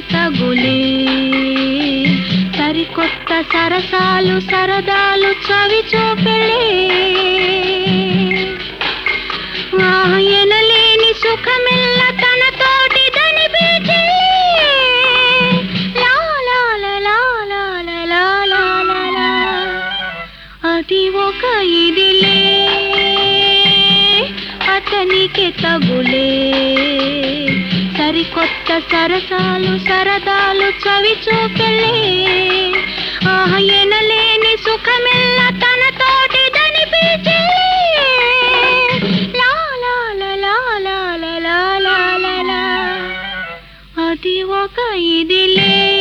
తగులే. సరికొత్త సరసాలు సరదాలు చవి చూపెలే ఎనలేని సుఖమిల్ల తన తోటి దని అది ఒక ఇదిలే. అతనికి తగులే. సరికొత్త సరసాలు సరదాలు చవి చూపెలే ఆహ ఎనలేని సుఖమెల్ల తన తోటి దనిపించే అది ఒక ఇదిలే.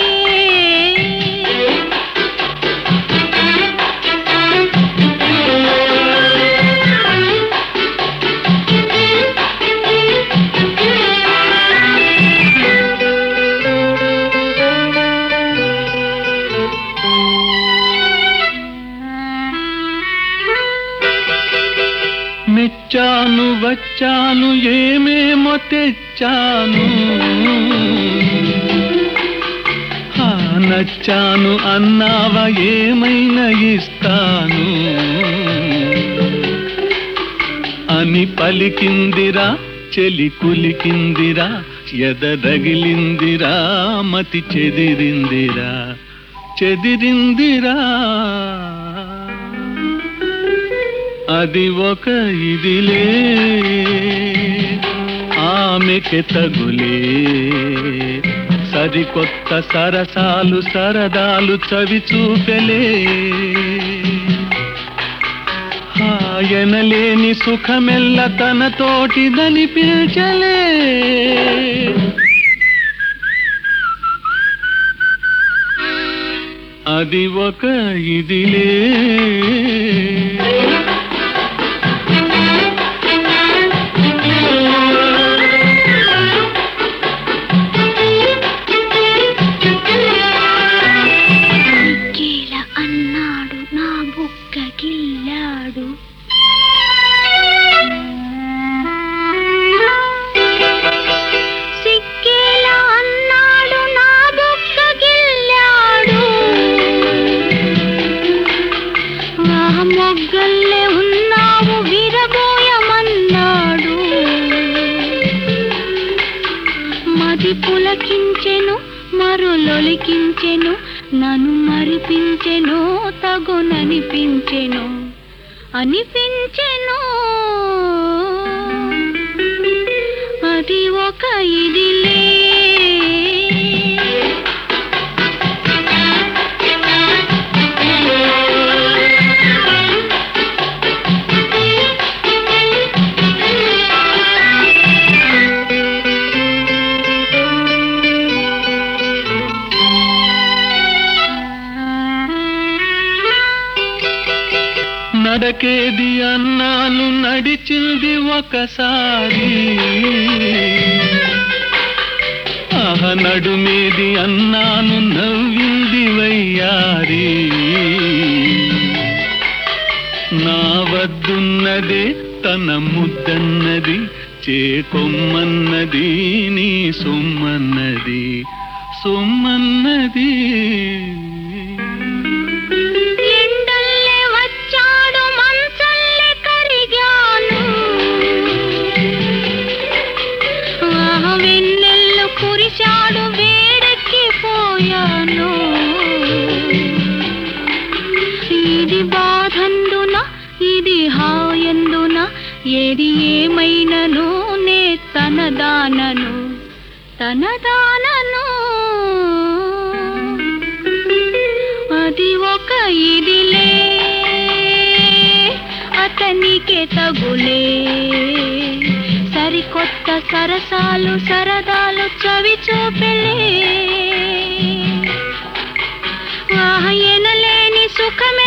మెచ్చాను వచ్చాను ఏమేమో తెచ్చాను. ఆ, నచ్చాను అన్నావా ఏమైనా ఇస్తాను. అని పలికిందిరా చెలి కులికిందిరా ఎదరగిలిందిరా మతి చెదిరిందిరా చెదిరిందిరా. అది ఒక ఇదిలే. ఆమెకి తగులే. సరికొత్త సరసాలు సరదాలు చవి చూపెలే. ఆయనలేని సుఖమెల్ల తన తోటిదని పిల్చలే. అది ఒక ఇదిలే. ఆ ఉన్నావు విరబోయమన్నాడు. మది పులకించెను మరులొలికించెను నన్ను మరిపించెను తగుననిపించెను అనిపించెను. నడకేది అన్నాను నడిచింది ఒకసారి. ఆహ నడుమేది అన్నాను నవ్వింది వయ్యారి. నా వద్దున్నదే తన ముద్దన్నది చేకొమ్మన్నది నీ సొమ్మన్నది సొమ్మన్నది. ఏది ఏమైనను నే తనదానను తనదానను అది ఒక ఇదిలే అతనికే తగులే. సరికొత్త సరసాలు సరదాలు చవి చూపెలే. ఎనలేని సుఖమే